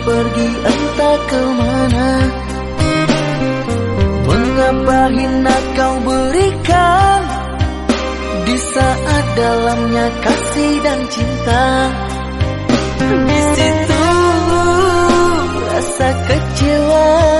Pergi entah ke mana. Mengapa hina kau berikan Di saat dalamnya kasih dan cinta? Di situ rasa kecewa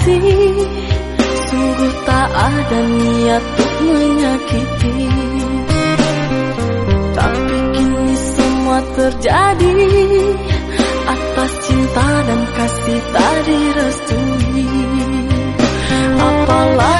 kasih. Sungguh tak ada niat untuk menyakiti. Tapi kini semua terjadi. Atas cinta dan kasih tak direstui. Apalah